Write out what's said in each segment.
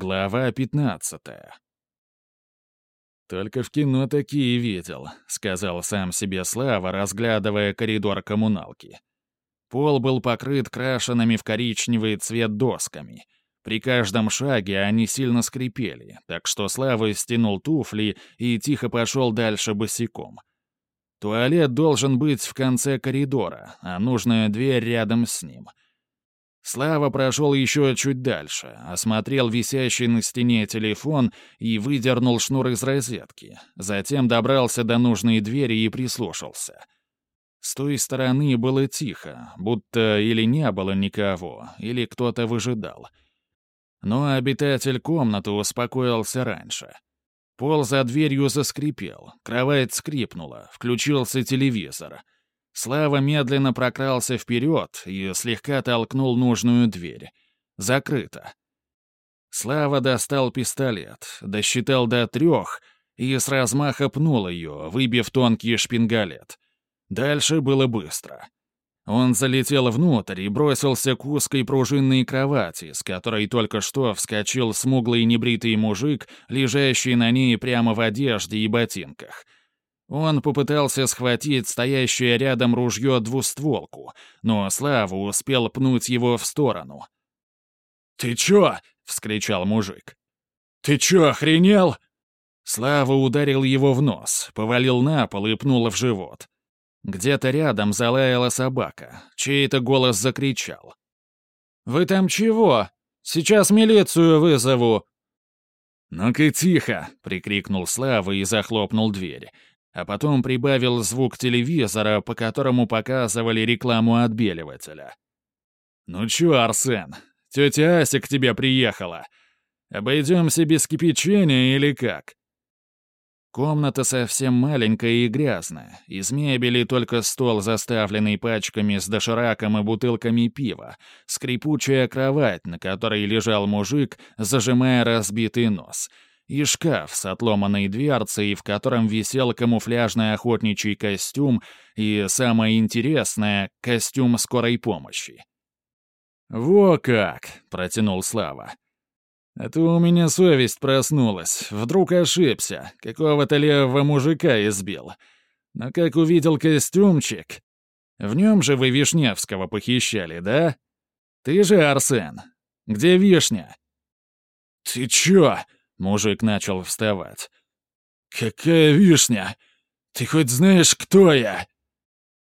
Глава 15 «Только в кино такие видел», — сказал сам себе Слава, разглядывая коридор коммуналки. Пол был покрыт крашенными в коричневый цвет досками. При каждом шаге они сильно скрипели, так что Слава стянул туфли и тихо пошел дальше босиком. Туалет должен быть в конце коридора, а нужная дверь рядом с ним — Слава прошел еще чуть дальше, осмотрел висящий на стене телефон и выдернул шнур из розетки. Затем добрался до нужной двери и прислушался. С той стороны было тихо, будто или не было никого, или кто-то выжидал. Но обитатель комнаты успокоился раньше. Пол за дверью заскрипел, кровать скрипнула, включился телевизор — Слава медленно прокрался вперед и слегка толкнул нужную дверь. Закрыто. Слава достал пистолет, досчитал до трех и с размаха пнул ее, выбив тонкий шпингалет. Дальше было быстро. Он залетел внутрь и бросился к узкой пружинной кровати, с которой только что вскочил смуглый небритый мужик, лежащий на ней прямо в одежде и ботинках — он попытался схватить стоящее рядом ружье двустволку, но Слава успел пнуть его в сторону. «Ты чё?» — вскричал мужик. «Ты чё, охренел?» Слава ударил его в нос, повалил на пол и пнул в живот. Где-то рядом залаяла собака, чей-то голос закричал. «Вы там чего? Сейчас милицию вызову!» «Ну-ка тихо!» — прикрикнул Слава и захлопнул дверь, а потом прибавил звук телевизора, по которому показывали рекламу отбеливателя. «Ну чё, Арсен, тетя Ася к тебе приехала. Обойдемся без кипячения или как?» Комната совсем маленькая и грязная. Из мебели только стол, заставленный пачками с дошираком и бутылками пива, скрипучая кровать, на которой лежал мужик, зажимая разбитый нос — и шкаф с отломанной дверцей, в котором висел камуфляжный охотничий костюм и, самое интересное, костюм скорой помощи. «Во как!» — протянул Слава. «Это у меня совесть проснулась. Вдруг ошибся. Какого-то левого мужика избил. Но как увидел костюмчик... В нем же вы Вишневского похищали, да? Ты же Арсен. Где Вишня?» «Ты чё?» Мужик начал вставать. «Какая вишня? Ты хоть знаешь, кто я?»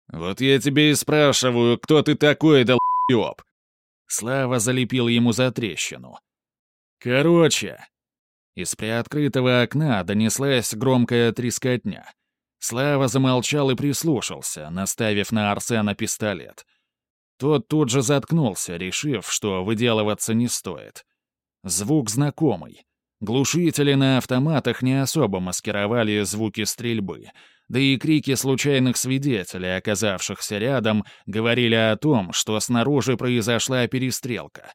«Вот я тебе и спрашиваю, кто ты такой, долбёб?» Слава залепил ему за трещину. «Короче...» Из приоткрытого окна донеслась громкая трескотня. Слава замолчал и прислушался, наставив на Арсена пистолет. Тот тут же заткнулся, решив, что выделываться не стоит. Звук знакомый. Глушители на автоматах не особо маскировали звуки стрельбы, да и крики случайных свидетелей, оказавшихся рядом, говорили о том, что снаружи произошла перестрелка.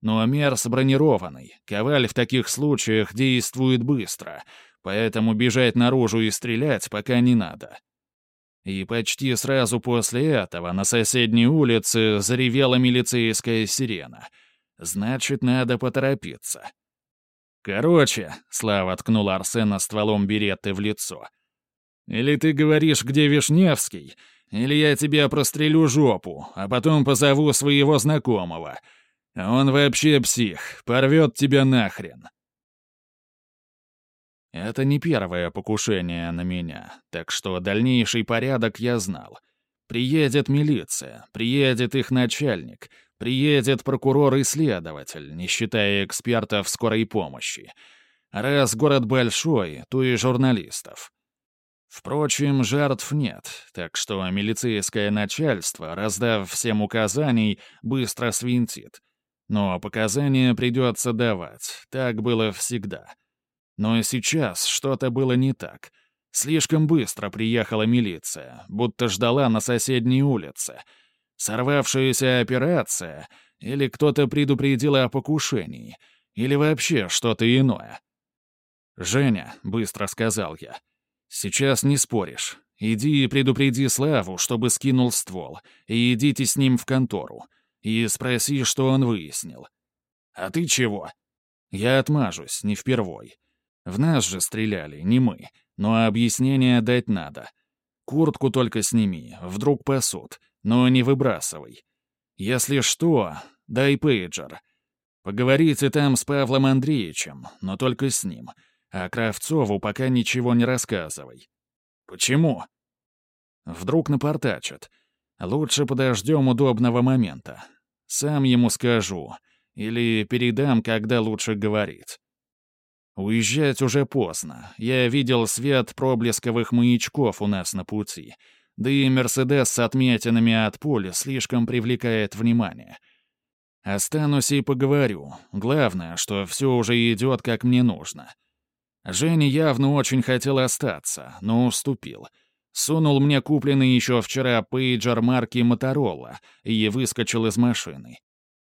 Но Мерс бронированный, Коваль в таких случаях действует быстро, поэтому бежать наружу и стрелять пока не надо. И почти сразу после этого на соседней улице заревела милицейская сирена. Значит, надо поторопиться. «Короче», — Слава ткнул Арсена стволом береты в лицо. «Или ты говоришь, где Вишневский, или я тебе прострелю жопу, а потом позову своего знакомого. Он вообще псих, порвет тебя нахрен». Это не первое покушение на меня, так что дальнейший порядок я знал. Приедет милиция, приедет их начальник, Приедет прокурор и следователь, не считая экспертов скорой помощи. Раз город большой, то и журналистов. Впрочем, жертв нет, так что милицейское начальство, раздав всем указаний, быстро свинтит. Но показания придется давать, так было всегда. Но сейчас что-то было не так. Слишком быстро приехала милиция, будто ждала на соседней улице — Сорвавшаяся операция, или кто-то предупредил о покушении, или вообще что-то иное. «Женя», — быстро сказал я, — «сейчас не споришь. Иди и предупреди Славу, чтобы скинул ствол, и идите с ним в контору, и спроси, что он выяснил». «А ты чего?» Я отмажусь, не впервой. В нас же стреляли, не мы. Но объяснение дать надо. Куртку только сними, вдруг пасут, но не выбрасывай. Если что, дай пейджер. Поговорите там с Павлом Андреевичем, но только с ним. А Кравцову пока ничего не рассказывай. Почему? Вдруг напортачат. Лучше подождем удобного момента. Сам ему скажу. Или передам, когда лучше говорить. Уезжать уже поздно. Я видел свет проблесковых маячков у нас на пути. Да и «Мерседес» с отметинами от пули слишком привлекает внимание. Останусь и поговорю. Главное, что все уже идет как мне нужно. Женя явно очень хотел остаться, но уступил. Сунул мне купленный еще вчера пейджер марки «Моторола» и выскочил из машины.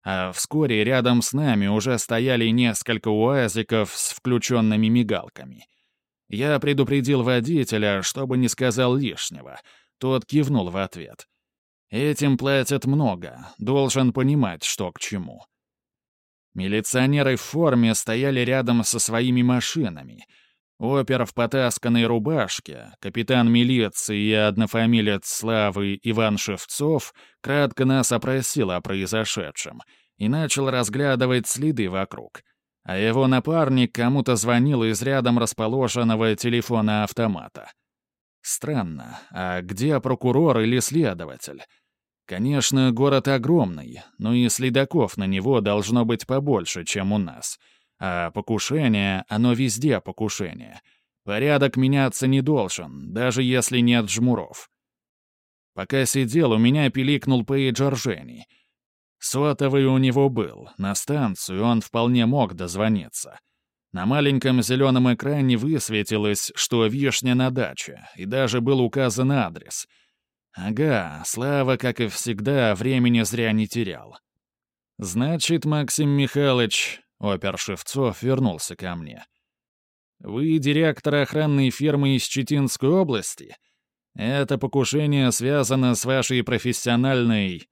А вскоре рядом с нами уже стояли несколько уазиков с включенными мигалками. Я предупредил водителя, чтобы не сказал лишнего. Тот кивнул в ответ. Этим платят много, должен понимать, что к чему. Милиционеры в форме стояли рядом со своими машинами — Опер в потасканной рубашке, капитан милиции и однофамилец Славы Иван Шевцов кратко нас опросил о произошедшем и начал разглядывать следы вокруг. А его напарник кому-то звонил из рядом расположенного телефона автомата. Странно, а где прокурор или следователь? Конечно, город огромный, но и следаков на него должно быть побольше, чем у нас — а покушение, оно везде покушение. Порядок меняться не должен, даже если нет жмуров. Пока сидел, у меня пиликнул пейджер Жени. Сотовый у него был, на станцию он вполне мог дозвониться. На маленьком зеленом экране высветилось, что вишня на даче, и даже был указан адрес. Ага, Слава, как и всегда, времени зря не терял. «Значит, Максим Михайлович, Опер Шевцов вернулся ко мне. «Вы директор охранной фирмы из Читинской области? Это покушение связано с вашей профессиональной...»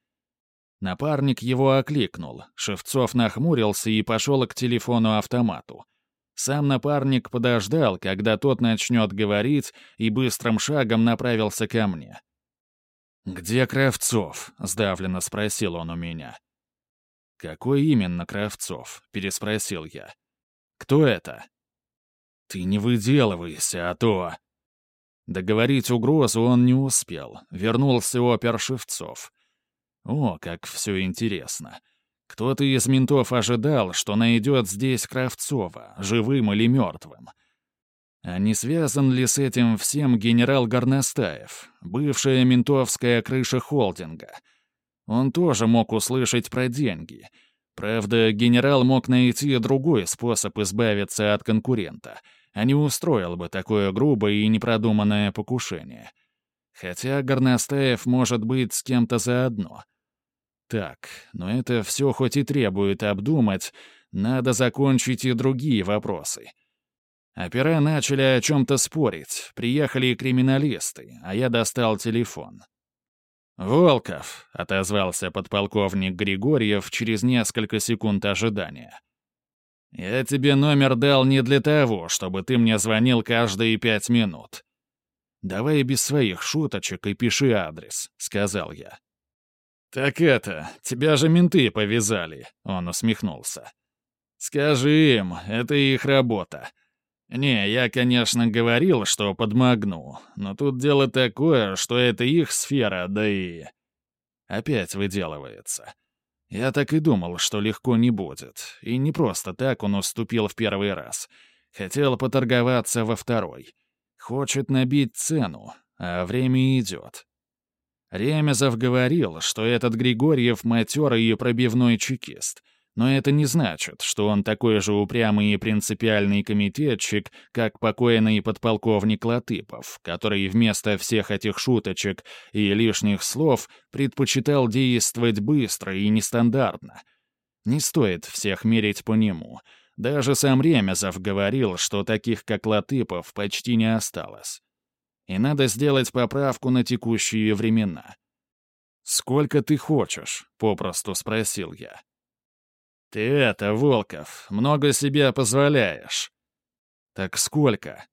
Напарник его окликнул. Шевцов нахмурился и пошел к телефону-автомату. Сам напарник подождал, когда тот начнет говорить, и быстрым шагом направился ко мне. «Где Кравцов?» — сдавленно спросил он у меня. «Какой именно Кравцов?» — переспросил я. «Кто это?» «Ты не выделывайся, а то...» Договорить угрозу он не успел. Вернулся опер Шевцов. О, как все интересно. Кто-то из ментов ожидал, что найдет здесь Кравцова, живым или мертвым. А не связан ли с этим всем генерал Горностаев, бывшая ментовская крыша холдинга — он тоже мог услышать про деньги. Правда, генерал мог найти другой способ избавиться от конкурента, а не устроил бы такое грубое и непродуманное покушение. Хотя Горностаев может быть с кем-то заодно. Так, но это все хоть и требует обдумать, надо закончить и другие вопросы. Опера начали о чем-то спорить, приехали криминалисты, а я достал телефон. «Волков», — отозвался подполковник Григорьев через несколько секунд ожидания. «Я тебе номер дал не для того, чтобы ты мне звонил каждые пять минут. Давай без своих шуточек и пиши адрес», — сказал я. «Так это, тебя же менты повязали», — он усмехнулся. «Скажи им, это их работа. «Не, я, конечно, говорил, что подмогну, но тут дело такое, что это их сфера, да и...» Опять выделывается. Я так и думал, что легко не будет. И не просто так он уступил в первый раз. Хотел поторговаться во второй. Хочет набить цену, а время идет. Ремезов говорил, что этот Григорьев матерый и пробивной чекист — но это не значит, что он такой же упрямый и принципиальный комитетчик, как покойный подполковник Латыпов, который вместо всех этих шуточек и лишних слов предпочитал действовать быстро и нестандартно. Не стоит всех мерить по нему. Даже сам Ремезов говорил, что таких, как Латыпов, почти не осталось. И надо сделать поправку на текущие времена. «Сколько ты хочешь?» — попросту спросил я. «Ты это, Волков, много себе позволяешь». «Так сколько?»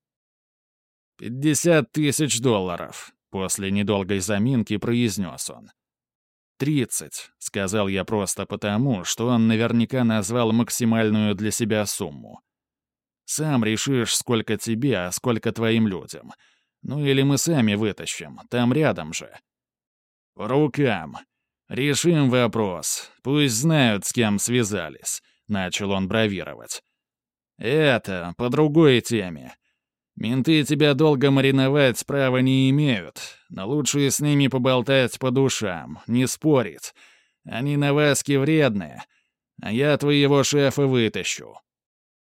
«Пятьдесят тысяч долларов», — после недолгой заминки произнес он. «Тридцать», — сказал я просто потому, что он наверняка назвал максимальную для себя сумму. «Сам решишь, сколько тебе, а сколько твоим людям. Ну или мы сами вытащим, там рядом же». «По рукам. Решим вопрос. Пусть знают, с кем связались», — начал он бравировать. «Это, по другой теме. Менты тебя долго мариновать права не имеют, но лучше с ними поболтать по душам, не спорить. Они на Васке вредные, а я твоего шефа вытащу.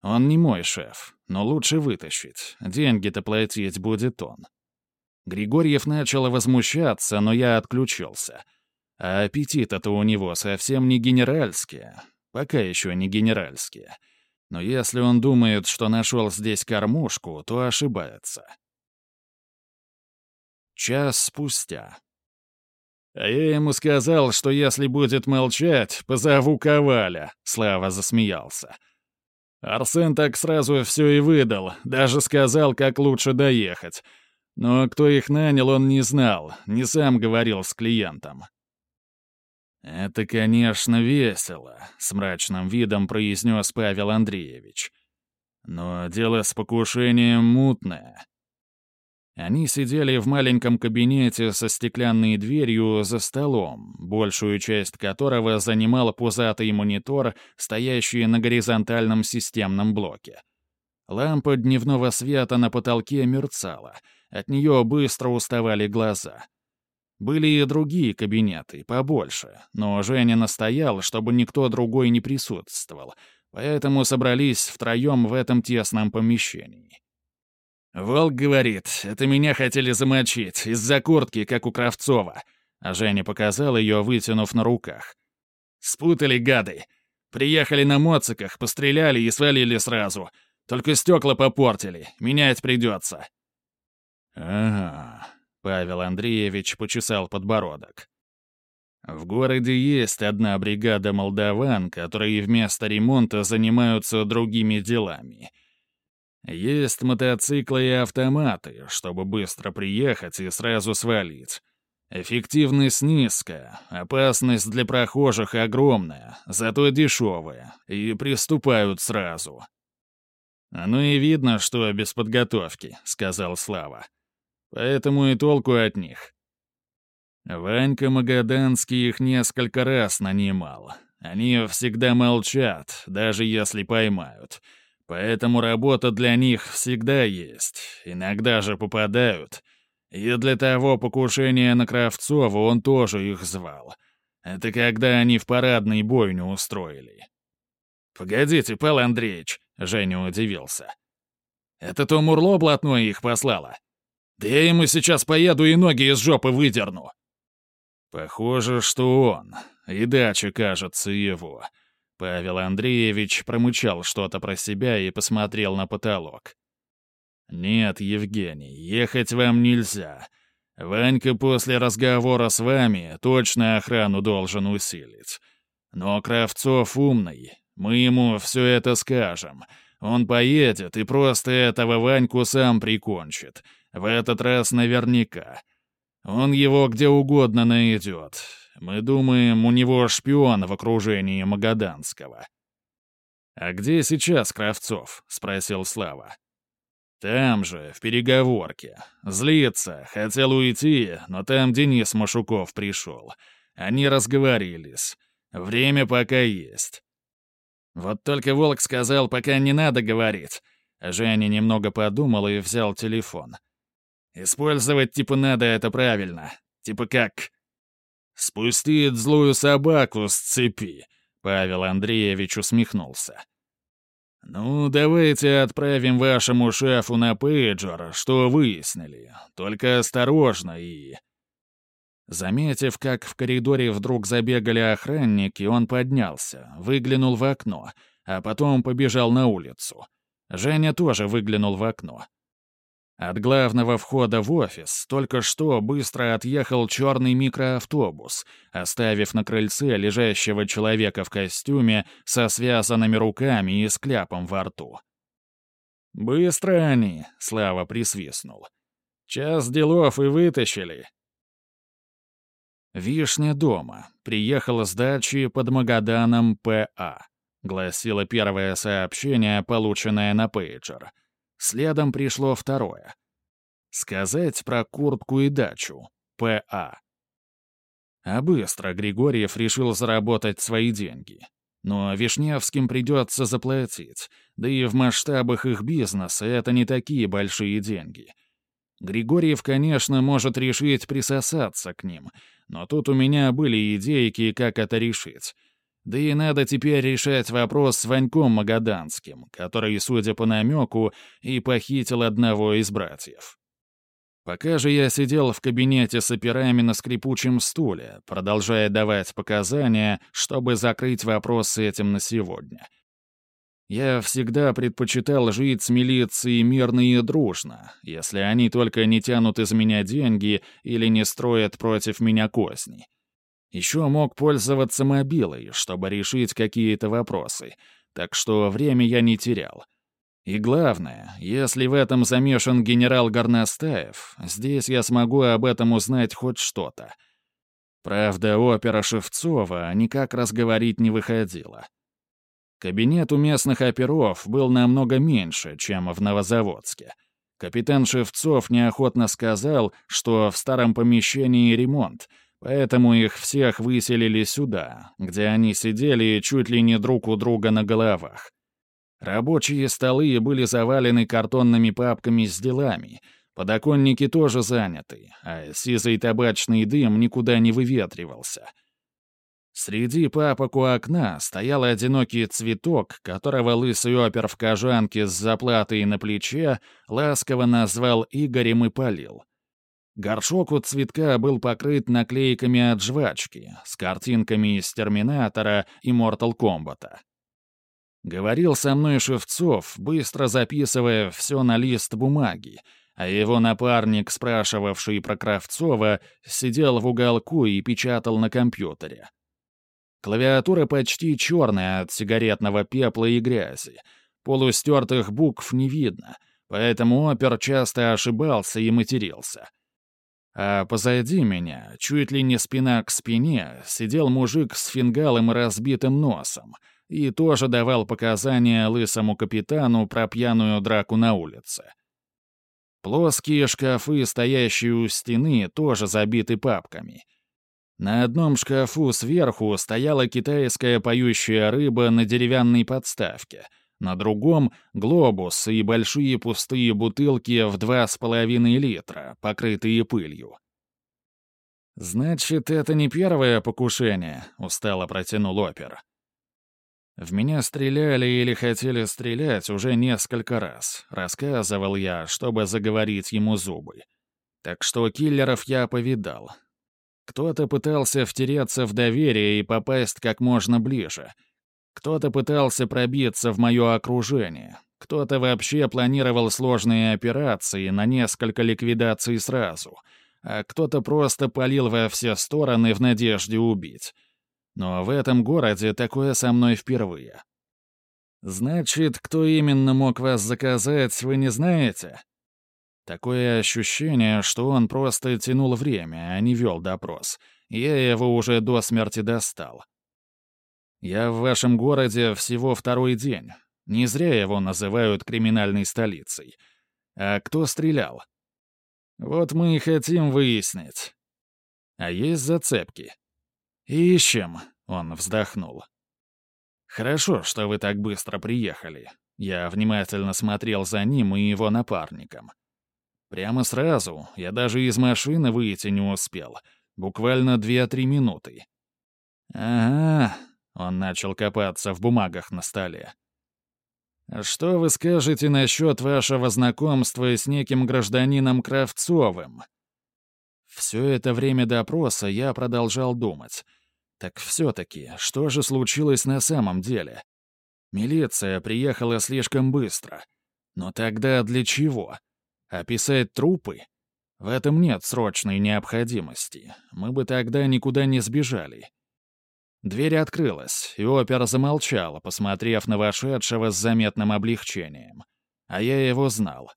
Он не мой шеф, но лучше вытащить. Деньги-то платить будет он. Григорьев начал возмущаться, но я отключился. А аппетиты-то у него совсем не генеральские. Пока еще не генеральские. Но если он думает, что нашел здесь кормушку, то ошибается. Час спустя. «А я ему сказал, что если будет молчать, позову Коваля», — Слава засмеялся. Арсен так сразу все и выдал, даже сказал, как лучше доехать. Но кто их нанял, он не знал, не сам говорил с клиентом. «Это, конечно, весело», — с мрачным видом произнес Павел Андреевич. «Но дело с покушением мутное». Они сидели в маленьком кабинете со стеклянной дверью за столом, большую часть которого занимал пузатый монитор, стоящий на горизонтальном системном блоке. Лампа дневного света на потолке мерцала, от нее быстро уставали глаза — были и другие кабинеты, побольше, но Женя настоял, чтобы никто другой не присутствовал, поэтому собрались втроем в этом тесном помещении. «Волк говорит, это меня хотели замочить, из-за куртки, как у Кравцова», а Женя показал ее, вытянув на руках. «Спутали гады. Приехали на моциках, постреляли и свалили сразу. Только стекла попортили, менять придется». «Ага», Павел Андреевич почесал подбородок. В городе есть одна бригада молдаван, которые вместо ремонта занимаются другими делами. Есть мотоциклы и автоматы, чтобы быстро приехать и сразу свалить. Эффективность низкая, опасность для прохожих огромная, зато дешевая, и приступают сразу. «Ну и видно, что без подготовки», — сказал Слава. Поэтому и толку от них. Ванька Магаданский их несколько раз нанимал. Они всегда молчат, даже если поймают. Поэтому работа для них всегда есть, иногда же попадают. И для того покушения на Кравцова он тоже их звал. Это когда они в парадный бойню устроили. «Погодите, Павел Андреевич», — Женя удивился. «Это то Мурло блатное их послало?» Да я ему сейчас поеду и ноги из жопы выдерну. Похоже, что он. И дача, кажется, его. Павел Андреевич промычал что-то про себя и посмотрел на потолок. «Нет, Евгений, ехать вам нельзя. Ванька после разговора с вами точно охрану должен усилить. Но Кравцов умный, мы ему все это скажем. Он поедет и просто этого Ваньку сам прикончит. В этот раз наверняка. Он его где угодно найдет. Мы думаем, у него шпион в окружении Магаданского. «А где сейчас Кравцов?» — спросил Слава. «Там же, в переговорке. Злится, хотел уйти, но там Денис Машуков пришел. Они разговорились. Время пока есть». Вот только Волк сказал, пока не надо говорить. Женя немного подумал и взял телефон. Использовать типа надо это правильно. Типа как... «Спустит злую собаку с цепи», — Павел Андреевич усмехнулся. «Ну, давайте отправим вашему шефу на пейджер, что выяснили. Только осторожно и...» Заметив, как в коридоре вдруг забегали охранники, он поднялся, выглянул в окно, а потом побежал на улицу. Женя тоже выглянул в окно. От главного входа в офис только что быстро отъехал черный микроавтобус, оставив на крыльце лежащего человека в костюме со связанными руками и с кляпом во рту. «Быстро они!» — Слава присвистнул. «Час делов и вытащили!» «Вишня дома. Приехала с дачи под Магаданом П.А.» — гласило первое сообщение, полученное на пейджер. Следом пришло второе. Сказать про куртку и дачу. П.А. А быстро Григорьев решил заработать свои деньги. Но Вишневским придется заплатить, да и в масштабах их бизнеса это не такие большие деньги. Григорьев, конечно, может решить присосаться к ним, но тут у меня были идейки, как это решить — да и надо теперь решать вопрос с Ваньком Магаданским, который, судя по намеку, и похитил одного из братьев. Пока же я сидел в кабинете с операми на скрипучем стуле, продолжая давать показания, чтобы закрыть вопрос с этим на сегодня. Я всегда предпочитал жить с милицией мирно и дружно, если они только не тянут из меня деньги или не строят против меня козни. Еще мог пользоваться мобилой, чтобы решить какие-то вопросы, так что время я не терял. И главное, если в этом замешан генерал Горностаев, здесь я смогу об этом узнать хоть что-то. Правда, опера Шевцова никак разговорить не выходила. Кабинет у местных оперов был намного меньше, чем в Новозаводске. Капитан Шевцов неохотно сказал, что в старом помещении ремонт — Поэтому их всех выселили сюда, где они сидели чуть ли не друг у друга на головах. Рабочие столы были завалены картонными папками с делами, подоконники тоже заняты, а сизый табачный дым никуда не выветривался. Среди папок у окна стоял одинокий цветок, которого лысый опер в кожанке с заплатой на плече ласково назвал Игорем и полил. Горшок у цветка был покрыт наклейками от жвачки с картинками из «Терминатора» и «Мортал Комбата». Говорил со мной Шевцов, быстро записывая все на лист бумаги, а его напарник, спрашивавший про Кравцова, сидел в уголку и печатал на компьютере. Клавиатура почти черная от сигаретного пепла и грязи. Полустертых букв не видно, поэтому опер часто ошибался и матерился. А позади меня, чуть ли не спина к спине, сидел мужик с фингалом и разбитым носом и тоже давал показания лысому капитану про пьяную драку на улице. Плоские шкафы, стоящие у стены, тоже забиты папками. На одном шкафу сверху стояла китайская поющая рыба на деревянной подставке — на другом — глобус и большие пустые бутылки в два с половиной литра, покрытые пылью. «Значит, это не первое покушение», — устало протянул опер. «В меня стреляли или хотели стрелять уже несколько раз», — рассказывал я, чтобы заговорить ему зубы. «Так что киллеров я повидал. Кто-то пытался втереться в доверие и попасть как можно ближе — кто-то пытался пробиться в мое окружение, кто-то вообще планировал сложные операции на несколько ликвидаций сразу, а кто-то просто палил во все стороны в надежде убить. Но в этом городе такое со мной впервые. «Значит, кто именно мог вас заказать, вы не знаете?» Такое ощущение, что он просто тянул время, а не вел допрос. Я его уже до смерти достал. Я в вашем городе всего второй день. Не зря его называют криминальной столицей. А кто стрелял? Вот мы и хотим выяснить. А есть зацепки? Ищем, он вздохнул. Хорошо, что вы так быстро приехали. Я внимательно смотрел за ним и его напарником. Прямо сразу, я даже из машины выйти не успел. Буквально две-три минуты. Ага, он начал копаться в бумагах на столе. «Что вы скажете насчет вашего знакомства с неким гражданином Кравцовым?» Все это время допроса я продолжал думать. Так все-таки, что же случилось на самом деле? Милиция приехала слишком быстро. Но тогда для чего? Описать трупы? В этом нет срочной необходимости. Мы бы тогда никуда не сбежали. Дверь открылась, и опер замолчал, посмотрев на вошедшего с заметным облегчением. А я его знал.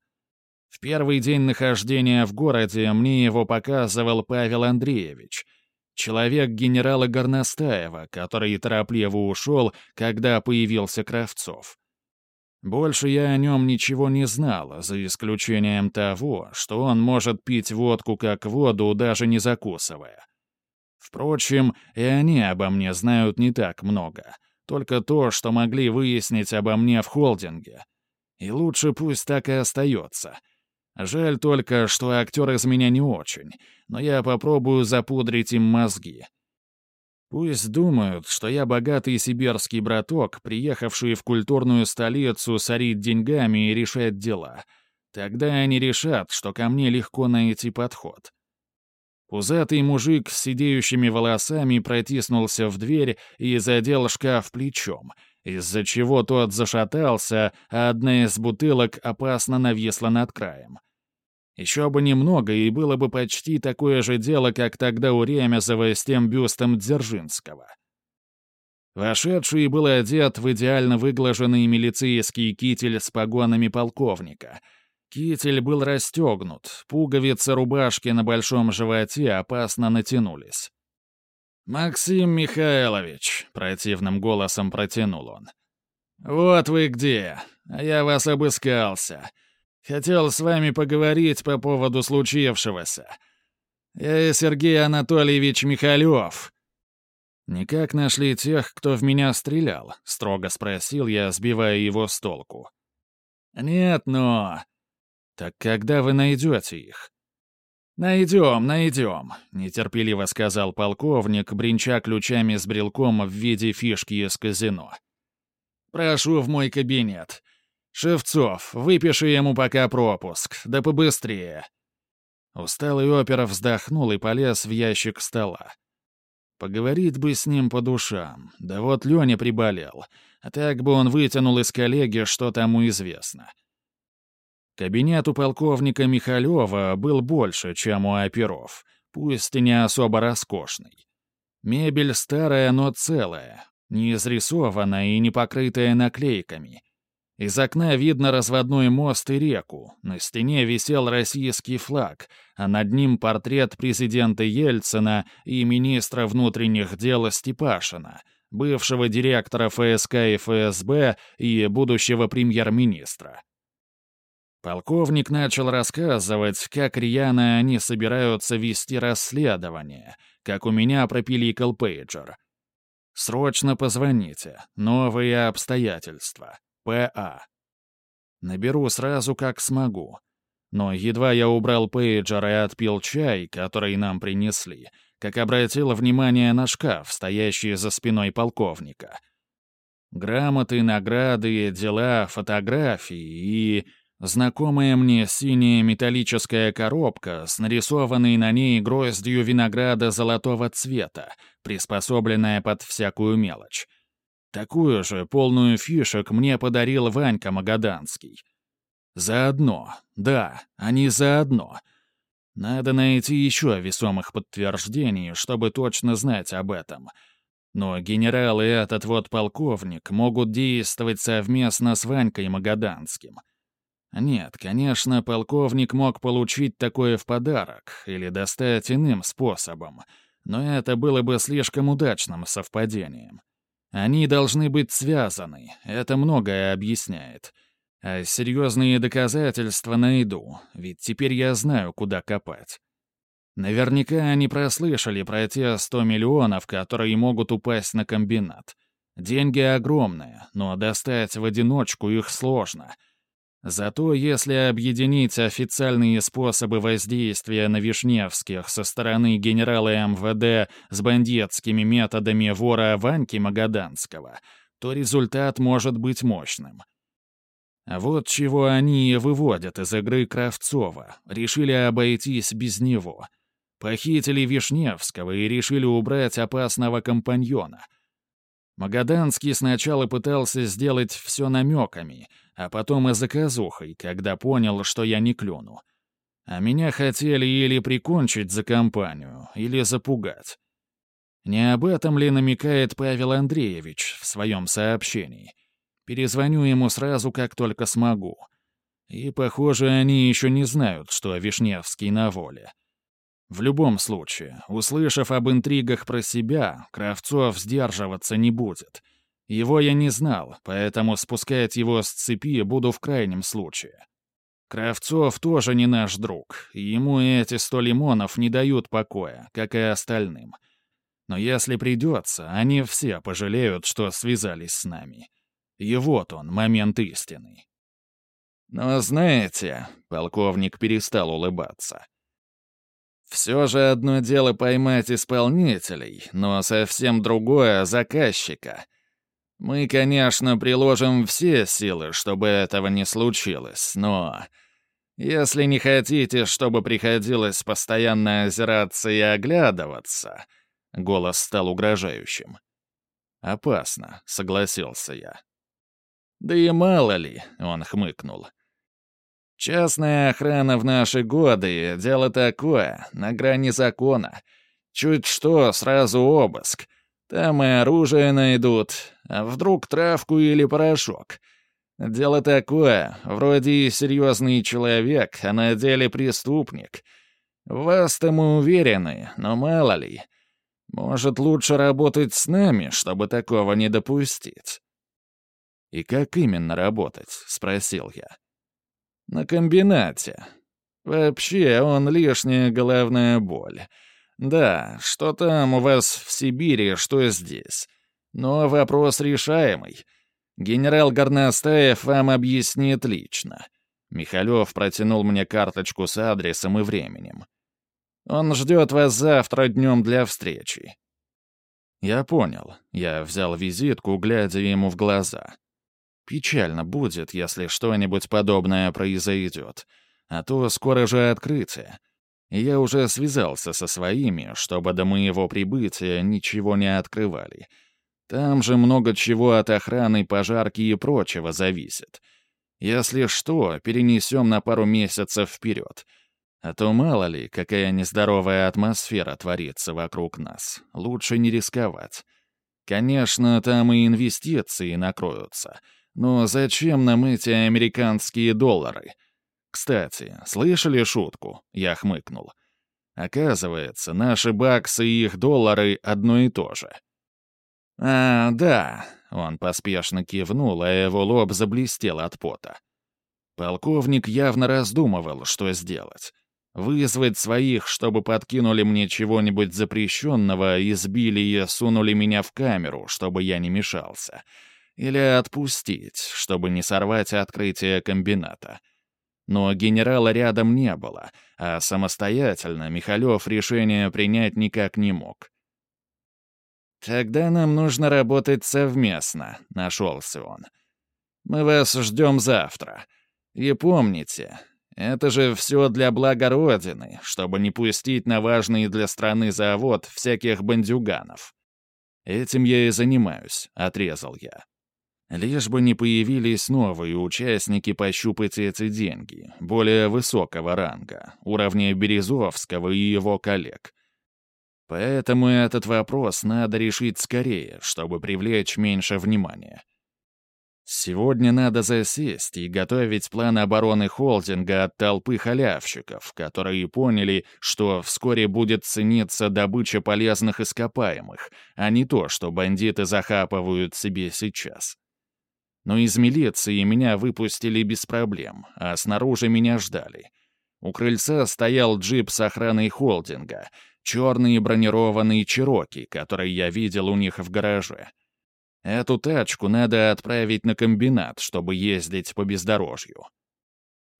В первый день нахождения в городе мне его показывал Павел Андреевич, человек генерала Горностаева, который торопливо ушел, когда появился Кравцов. Больше я о нем ничего не знал, за исключением того, что он может пить водку как воду, даже не закусывая. Впрочем, и они обо мне знают не так много. Только то, что могли выяснить обо мне в холдинге. И лучше пусть так и остается. Жаль только, что актер из меня не очень, но я попробую запудрить им мозги. Пусть думают, что я богатый сибирский браток, приехавший в культурную столицу сорить деньгами и решать дела. Тогда они решат, что ко мне легко найти подход. Пузатый мужик с сидеющими волосами протиснулся в дверь и задел шкаф плечом, из-за чего тот зашатался, а одна из бутылок опасно нависла над краем. Еще бы немного, и было бы почти такое же дело, как тогда у Ремезова с тем бюстом Дзержинского. Вошедший был одет в идеально выглаженный милицейский китель с погонами полковника — Китель был расстегнут, пуговицы рубашки на большом животе опасно натянулись. «Максим Михайлович», — противным голосом протянул он. «Вот вы где. Я вас обыскался. Хотел с вами поговорить по поводу случившегося. Я Сергей Анатольевич Михалев». «Никак нашли тех, кто в меня стрелял?» — строго спросил я, сбивая его с толку. «Нет, но...» «Так когда вы найдете их?» «Найдем, найдем», — нетерпеливо сказал полковник, бренча ключами с брелком в виде фишки из казино. «Прошу в мой кабинет. Шевцов, выпиши ему пока пропуск, да побыстрее». Усталый опера вздохнул и полез в ящик стола. Поговорить бы с ним по душам, да вот Леня приболел, а так бы он вытянул из коллеги, что тому известно. Кабинет у полковника Михалева был больше, чем у оперов, пусть и не особо роскошный. Мебель старая, но целая, не изрисованная и не покрытая наклейками. Из окна видно разводной мост и реку, на стене висел российский флаг, а над ним портрет президента Ельцина и министра внутренних дел Степашина, бывшего директора ФСК и ФСБ и будущего премьер-министра. Полковник начал рассказывать, как рьяно они собираются вести расследование, как у меня пропиликал пейджер. «Срочно позвоните. Новые обстоятельства. П.А.» Наберу сразу, как смогу. Но едва я убрал пейджер и отпил чай, который нам принесли, как обратил внимание на шкаф, стоящий за спиной полковника. Грамоты, награды, дела, фотографии и Знакомая мне синяя металлическая коробка с нарисованной на ней гроздью винограда золотого цвета, приспособленная под всякую мелочь. Такую же, полную фишек, мне подарил Ванька Магаданский. Заодно, да, они заодно. Надо найти еще весомых подтверждений, чтобы точно знать об этом. Но генерал и этот вот полковник могут действовать совместно с Ванькой Магаданским — нет, конечно, полковник мог получить такое в подарок или достать иным способом, но это было бы слишком удачным совпадением. Они должны быть связаны, это многое объясняет. А серьезные доказательства найду, ведь теперь я знаю, куда копать. Наверняка они прослышали про те 100 миллионов, которые могут упасть на комбинат. Деньги огромные, но достать в одиночку их сложно — Зато если объединить официальные способы воздействия на Вишневских со стороны генерала МВД с бандитскими методами вора Ваньки Магаданского, то результат может быть мощным. Вот чего они выводят из игры Кравцова, решили обойтись без него. Похитили Вишневского и решили убрать опасного компаньона — Магаданский сначала пытался сделать все намеками, а потом и заказухой, когда понял, что я не клюну. А меня хотели или прикончить за компанию, или запугать. Не об этом ли намекает Павел Андреевич в своем сообщении? Перезвоню ему сразу, как только смогу. И, похоже, они еще не знают, что Вишневский на воле. В любом случае, услышав об интригах про себя, Кравцов сдерживаться не будет. Его я не знал, поэтому спускать его с цепи буду в крайнем случае. Кравцов тоже не наш друг, и ему эти сто лимонов не дают покоя, как и остальным. Но если придется, они все пожалеют, что связались с нами. И вот он, момент истины. Но знаете, полковник перестал улыбаться. Все же одно дело поймать исполнителей, но совсем другое — заказчика. Мы, конечно, приложим все силы, чтобы этого не случилось, но... Если не хотите, чтобы приходилось постоянно озираться и оглядываться... Голос стал угрожающим. «Опасно», — согласился я. «Да и мало ли», — он хмыкнул. Частная охрана в наши годы — дело такое, на грани закона. Чуть что, сразу обыск. Там и оружие найдут, а вдруг травку или порошок. Дело такое, вроде и серьезный человек, а на деле преступник. В вас-то мы уверены, но мало ли. Может, лучше работать с нами, чтобы такого не допустить?» «И как именно работать?» — спросил я. На комбинате. Вообще, он лишняя головная боль. Да, что там у вас в Сибири, что здесь. Но вопрос решаемый. Генерал Горностаев вам объяснит лично. Михалев протянул мне карточку с адресом и временем. Он ждет вас завтра днем для встречи. Я понял. Я взял визитку, глядя ему в глаза. Печально будет, если что-нибудь подобное произойдет. А то скоро же открытие. Я уже связался со своими, чтобы до моего прибытия ничего не открывали. Там же много чего от охраны, пожарки и прочего зависит. Если что, перенесем на пару месяцев вперед. А то мало ли, какая нездоровая атмосфера творится вокруг нас. Лучше не рисковать. Конечно, там и инвестиции накроются — но зачем нам эти американские доллары? Кстати, слышали шутку? Я хмыкнул. Оказывается, наши баксы и их доллары одно и то же. «А, да», — он поспешно кивнул, а его лоб заблестел от пота. Полковник явно раздумывал, что сделать. Вызвать своих, чтобы подкинули мне чего-нибудь запрещенного, избили и сунули меня в камеру, чтобы я не мешался — или отпустить, чтобы не сорвать открытие комбината. Но генерала рядом не было, а самостоятельно Михалев решение принять никак не мог. «Тогда нам нужно работать совместно», — нашелся он. «Мы вас ждем завтра. И помните, это же все для блага Родины, чтобы не пустить на важный для страны завод всяких бандюганов. Этим я и занимаюсь», — отрезал я. Лишь бы не появились новые участники пощупать эти деньги, более высокого ранга, уровня Березовского и его коллег. Поэтому этот вопрос надо решить скорее, чтобы привлечь меньше внимания. Сегодня надо засесть и готовить план обороны холдинга от толпы халявщиков, которые поняли, что вскоре будет цениться добыча полезных ископаемых, а не то, что бандиты захапывают себе сейчас. Но из милиции меня выпустили без проблем, а снаружи меня ждали. У крыльца стоял джип с охраной холдинга, черный бронированный Чироки, который я видел у них в гараже. Эту тачку надо отправить на комбинат, чтобы ездить по бездорожью.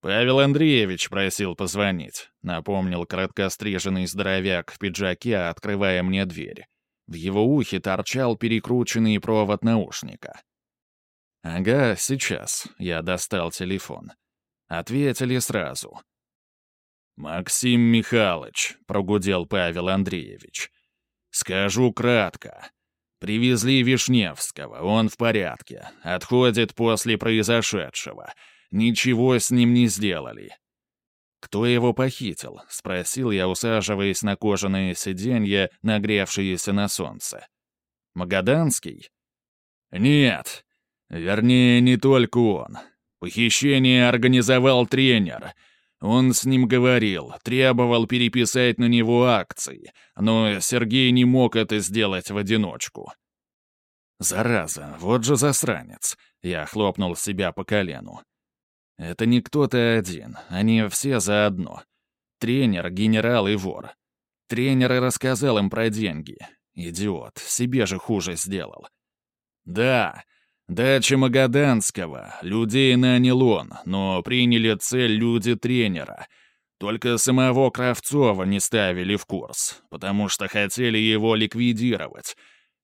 «Павел Андреевич просил позвонить», — напомнил краткостриженный здоровяк в пиджаке, открывая мне дверь. В его ухе торчал перекрученный провод наушника. «Ага, сейчас». Я достал телефон. Ответили сразу. «Максим Михайлович», — прогудел Павел Андреевич. «Скажу кратко. Привезли Вишневского, он в порядке, отходит после произошедшего. Ничего с ним не сделали. «Кто его похитил?» — спросил я, усаживаясь на кожаные сиденья, нагревшиеся на солнце. «Магаданский?» «Нет. Вернее, не только он. Похищение организовал тренер. Он с ним говорил, требовал переписать на него акции, но Сергей не мог это сделать в одиночку». «Зараза, вот же засранец!» — я хлопнул себя по колену. Это не кто-то один, они все заодно. Тренер, генерал и вор. Тренер и рассказал им про деньги. Идиот, себе же хуже сделал. Да, дача Магаданского, людей нанял он, но приняли цель люди тренера. Только самого Кравцова не ставили в курс, потому что хотели его ликвидировать.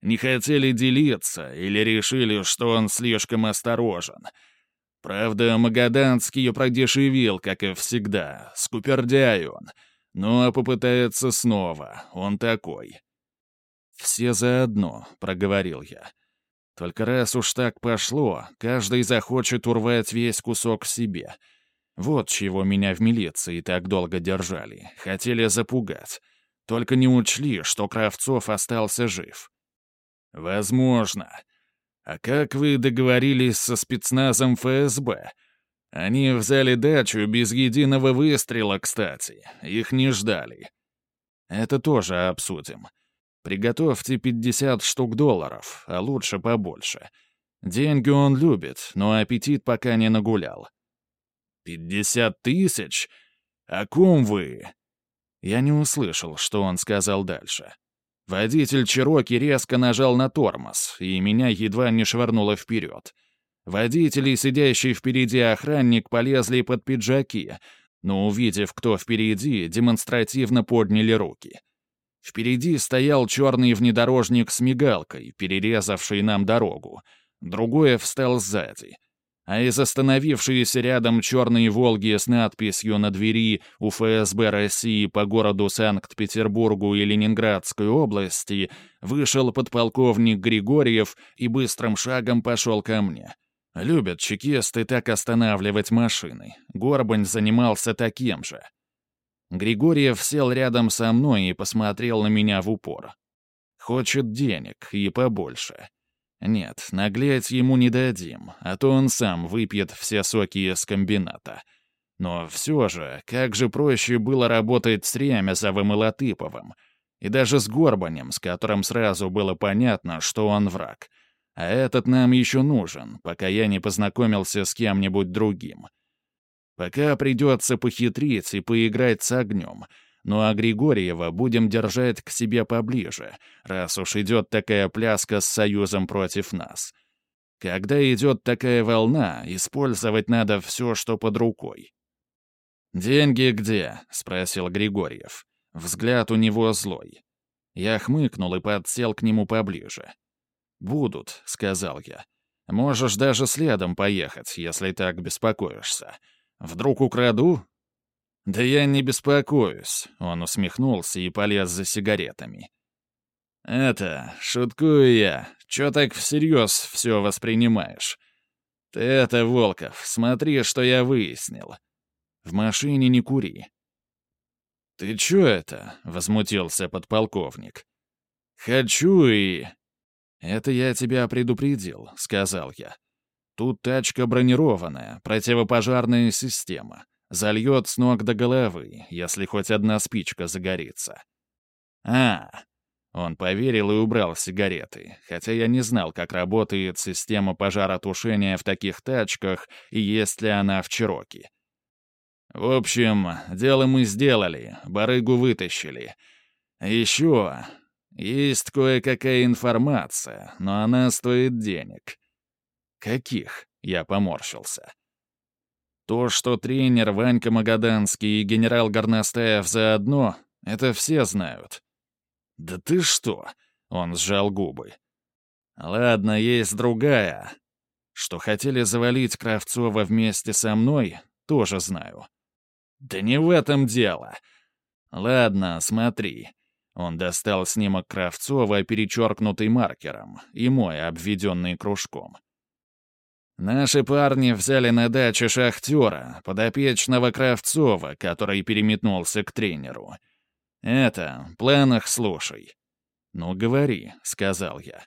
Не хотели делиться или решили, что он слишком осторожен — Правда, Магаданский продешевил, как и всегда, скупердяй он. Но попытается снова, он такой. «Все заодно», — проговорил я. «Только раз уж так пошло, каждый захочет урвать весь кусок себе. Вот чего меня в милиции так долго держали, хотели запугать. Только не учли, что Кравцов остался жив». «Возможно», «А как вы договорились со спецназом ФСБ?» «Они взяли дачу без единого выстрела, кстати. Их не ждали». «Это тоже обсудим. Приготовьте 50 штук долларов, а лучше побольше. Деньги он любит, но аппетит пока не нагулял». «Пятьдесят тысяч? О ком вы?» Я не услышал, что он сказал дальше. Водитель Чироки резко нажал на тормоз, и меня едва не швырнуло вперед. Водитель и сидящий впереди охранник полезли под пиджаки, но, увидев, кто впереди, демонстративно подняли руки. Впереди стоял черный внедорожник с мигалкой, перерезавший нам дорогу. Другое встал сзади — а из остановившейся рядом черной «Волги» с надписью на двери у ФСБ России по городу Санкт-Петербургу и Ленинградской области вышел подполковник Григорьев и быстрым шагом пошел ко мне. Любят чекисты так останавливать машины. Горбань занимался таким же. Григорьев сел рядом со мной и посмотрел на меня в упор. Хочет денег и побольше. Нет, наглеть ему не дадим, а то он сам выпьет все соки из комбината. Но все же, как же проще было работать с Ремезовым и Латыповым. И даже с Горбанем, с которым сразу было понятно, что он враг. А этот нам еще нужен, пока я не познакомился с кем-нибудь другим. Пока придется похитрить и поиграть с огнем — ну а Григорьева будем держать к себе поближе, раз уж идет такая пляска с союзом против нас. Когда идет такая волна, использовать надо все, что под рукой. «Деньги где?» — спросил Григорьев. Взгляд у него злой. Я хмыкнул и подсел к нему поближе. «Будут», — сказал я. «Можешь даже следом поехать, если так беспокоишься. Вдруг украду? «Да я не беспокоюсь», — он усмехнулся и полез за сигаретами. «Это, шуткую я, чё так всерьез все воспринимаешь? Ты это, Волков, смотри, что я выяснил. В машине не кури». «Ты чё это?» — возмутился подполковник. «Хочу и...» «Это я тебя предупредил», — сказал я. «Тут тачка бронированная, противопожарная система. Зальет с ног до головы, если хоть одна спичка загорится. А, он поверил и убрал сигареты, хотя я не знал, как работает система пожаротушения в таких тачках и есть ли она в Чироке. В общем, дело мы сделали, барыгу вытащили. Еще есть кое-какая информация, но она стоит денег. Каких? Я поморщился. То, что тренер Ванька Магаданский и генерал Горностаев заодно, это все знают. «Да ты что?» — он сжал губы. «Ладно, есть другая. Что хотели завалить Кравцова вместе со мной, тоже знаю. Да не в этом дело. Ладно, смотри. Он достал снимок Кравцова, перечеркнутый маркером, и мой, обведенный кружком. Наши парни взяли на даче шахтера, подопечного Кравцова, который переметнулся к тренеру. Это, планах слушай. «Ну, говори», — сказал я.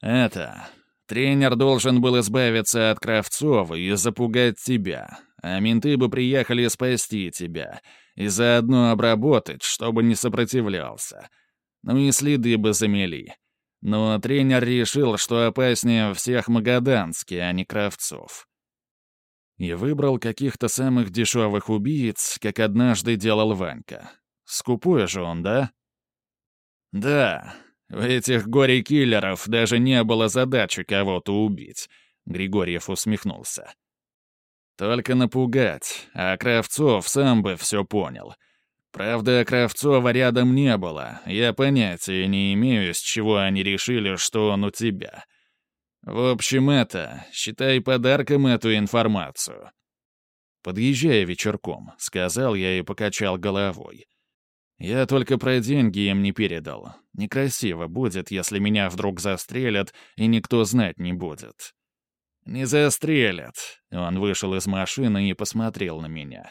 «Это, тренер должен был избавиться от Кравцова и запугать тебя, а менты бы приехали спасти тебя и заодно обработать, чтобы не сопротивлялся. Ну и следы бы замели. Но тренер решил, что опаснее всех Магаданский, а не Кравцов. И выбрал каких-то самых дешевых убийц, как однажды делал Ванька. Скупой же он, да? Да, у этих горе-киллеров даже не было задачи кого-то убить, Григорьев усмехнулся. Только напугать, а Кравцов сам бы все понял. Правда, Кравцова рядом не было, я понятия не имею, с чего они решили, что он у тебя. В общем, это, считай подарком эту информацию. «Подъезжай вечерком», — сказал я и покачал головой. «Я только про деньги им не передал. Некрасиво будет, если меня вдруг застрелят, и никто знать не будет. «Не застрелят». Он вышел из машины и посмотрел на меня.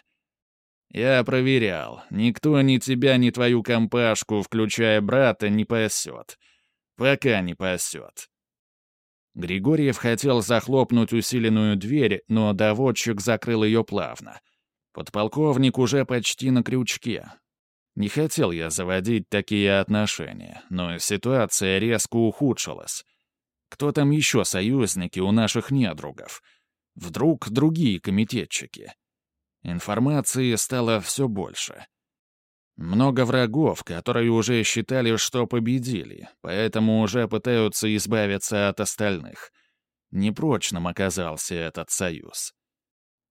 «Я проверял. Никто ни тебя, ни твою компашку, включая брата, не пасет. Пока не пасет». Григорьев хотел захлопнуть усиленную дверь, но доводчик закрыл ее плавно. Подполковник уже почти на крючке. Не хотел я заводить такие отношения, но ситуация резко ухудшилась. Кто там еще союзники у наших недругов? Вдруг другие комитетчики? Информации стало все больше. Много врагов, которые уже считали, что победили, поэтому уже пытаются избавиться от остальных. Непрочным оказался этот союз.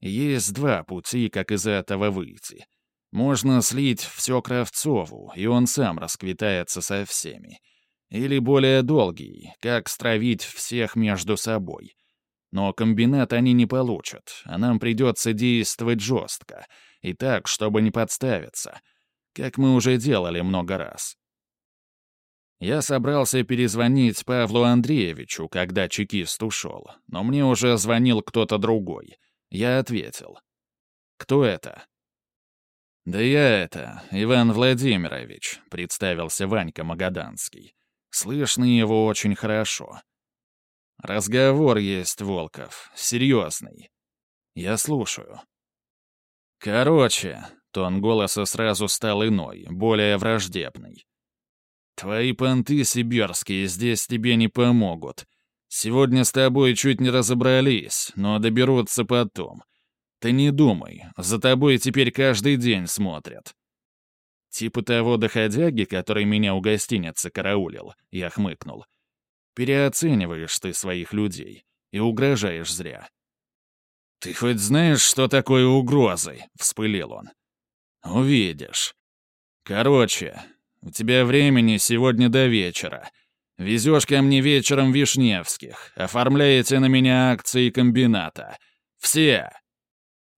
Есть два пути, как из этого выйти. Можно слить все Кравцову, и он сам расквитается со всеми или более долгий, как стравить всех между собой. Но комбинат они не получат, а нам придется действовать жестко, и так, чтобы не подставиться, как мы уже делали много раз. Я собрался перезвонить Павлу Андреевичу, когда чекист ушел, но мне уже звонил кто-то другой. Я ответил. «Кто это?» «Да я это, Иван Владимирович», — представился Ванька Магаданский. Слышно его очень хорошо. Разговор есть, Волков, серьезный. Я слушаю. Короче, тон голоса сразу стал иной, более враждебный. Твои понты сибирские здесь тебе не помогут. Сегодня с тобой чуть не разобрались, но доберутся потом. Ты не думай, за тобой теперь каждый день смотрят. Типа того доходяги, который меня у гостиницы караулил, я хмыкнул. Переоцениваешь ты своих людей и угрожаешь зря. «Ты хоть знаешь, что такое угрозы?» — вспылил он. «Увидишь. Короче, у тебя времени сегодня до вечера. Везешь ко мне вечером Вишневских, оформляете на меня акции комбината. Все!»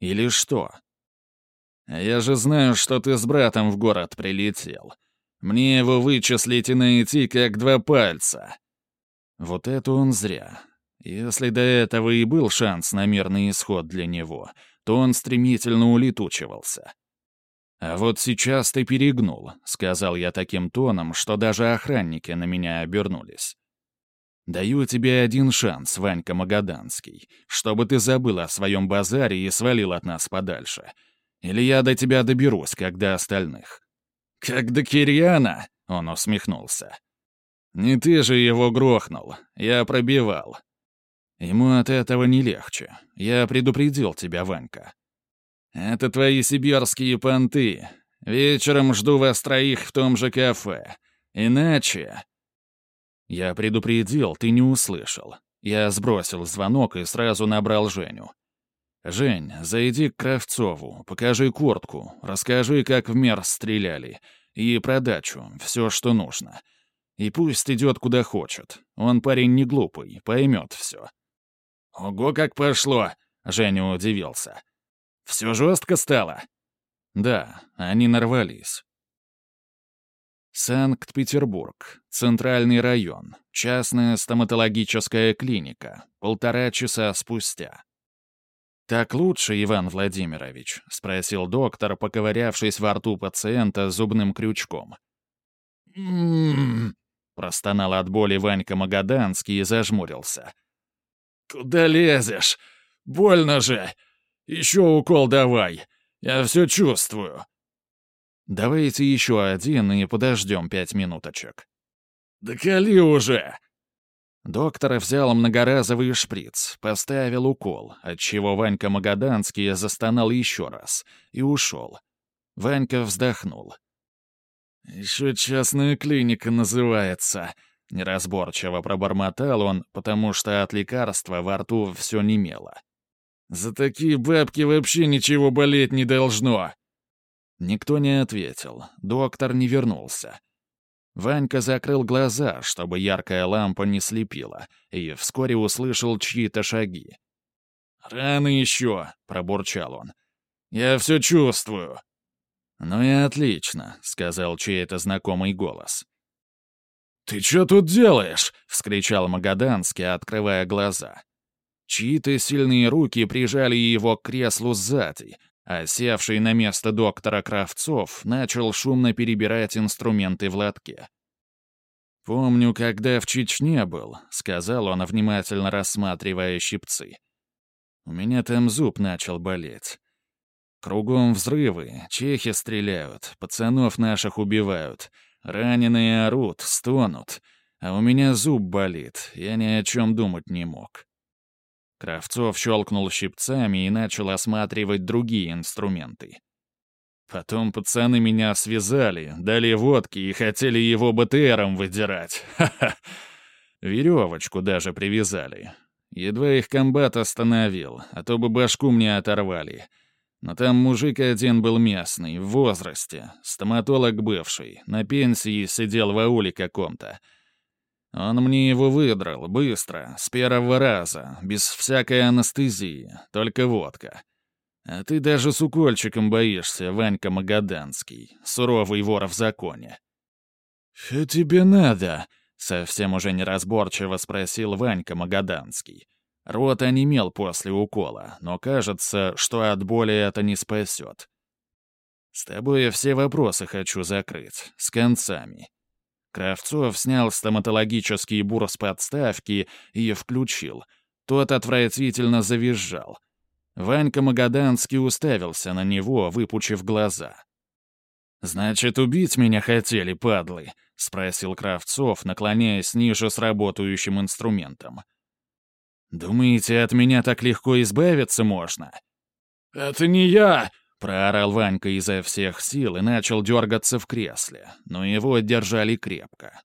«Или что?» Я же знаю, что ты с братом в город прилетел. Мне его вычислить и найти как два пальца». Вот это он зря. Если до этого и был шанс на мирный исход для него, то он стремительно улетучивался. «А вот сейчас ты перегнул», — сказал я таким тоном, что даже охранники на меня обернулись. «Даю тебе один шанс, Ванька Магаданский, чтобы ты забыл о своем базаре и свалил от нас подальше. Или я до тебя доберусь, как до остальных». «Как до Кирьяна?» — он усмехнулся. «Не ты же его грохнул. Я пробивал». «Ему от этого не легче. Я предупредил тебя, Ванька». «Это твои сибирские понты. Вечером жду вас троих в том же кафе. Иначе...» Я предупредил, ты не услышал. Я сбросил звонок и сразу набрал Женю. «Жень, зайди к Кравцову, покажи куртку, расскажи, как в мер стреляли, и про дачу, все, что нужно. И пусть идет куда хочет. Он парень не глупый, поймет все». «Ого, как пошло!» — Женя удивился. «Все жестко стало?» «Да, они нарвались». Санкт-Петербург, Центральный район, частная стоматологическая клиника, полтора часа спустя. «Так лучше, Иван Владимирович?» — спросил доктор, поковырявшись во рту пациента зубным крючком. «М-м-м», простонал от боли Ванька Магаданский и зажмурился. «Куда лезешь? Больно же! Еще укол давай! Я все чувствую!» «Давайте еще один и подождем пять минуточек». «Да кали уже!» Доктор взял многоразовый шприц, поставил укол, отчего Ванька Магаданский застонал еще раз и ушел. Ванька вздохнул. «Еще частная клиника называется», — неразборчиво пробормотал он, потому что от лекарства во рту все немело. «За такие бабки вообще ничего болеть не должно!» Никто не ответил, доктор не вернулся. Ванька закрыл глаза, чтобы яркая лампа не слепила, и вскоре услышал чьи-то шаги. «Рано еще», — пробурчал он. «Я все чувствую». «Ну и отлично», — сказал чей-то знакомый голос. «Ты что тут делаешь?» — вскричал Магаданский, открывая глаза. Чьи-то сильные руки прижали его к креслу сзади, а севший на место доктора Кравцов начал шумно перебирать инструменты в лотке. «Помню, когда в Чечне был», — сказал он, внимательно рассматривая щипцы. «У меня там зуб начал болеть. Кругом взрывы, чехи стреляют, пацанов наших убивают, раненые орут, стонут, а у меня зуб болит, я ни о чем думать не мог. Кравцов щелкнул щипцами и начал осматривать другие инструменты. Потом пацаны меня связали, дали водки и хотели его БТРом выдирать. Ха-ха. Веревочку даже привязали. Едва их комбат остановил, а то бы башку мне оторвали. Но там мужик один был местный, в возрасте, стоматолог бывший, на пенсии сидел в ауле каком-то — он мне его выдрал, быстро, с первого раза, без всякой анестезии, только водка. А ты даже с укольчиком боишься, Ванька Магаданский, суровый вор в законе. «Что тебе надо?» — совсем уже неразборчиво спросил Ванька Магаданский. Рот онемел после укола, но кажется, что от боли это не спасет. «С тобой все вопросы хочу закрыть, с концами. Кравцов снял стоматологический бур с подставки и включил. Тот отвратительно завизжал. Ванька Магаданский уставился на него, выпучив глаза. «Значит, убить меня хотели, падлы?» — спросил Кравцов, наклоняясь ниже с работающим инструментом. «Думаете, от меня так легко избавиться можно?» «Это не я!» Проорал Ванька изо всех сил и начал дергаться в кресле, но его держали крепко.